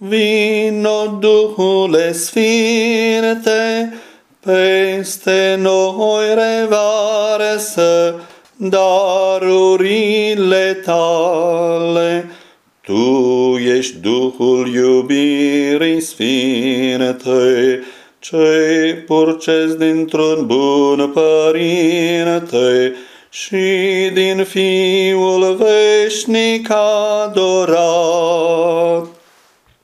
Vino Duhule Sfinte, peste noi revarsă darurile tale. Tu ești Duhul iubirii sfinte, ce purcezi dintr-un bun părinte și din Fiul veșnic adorat.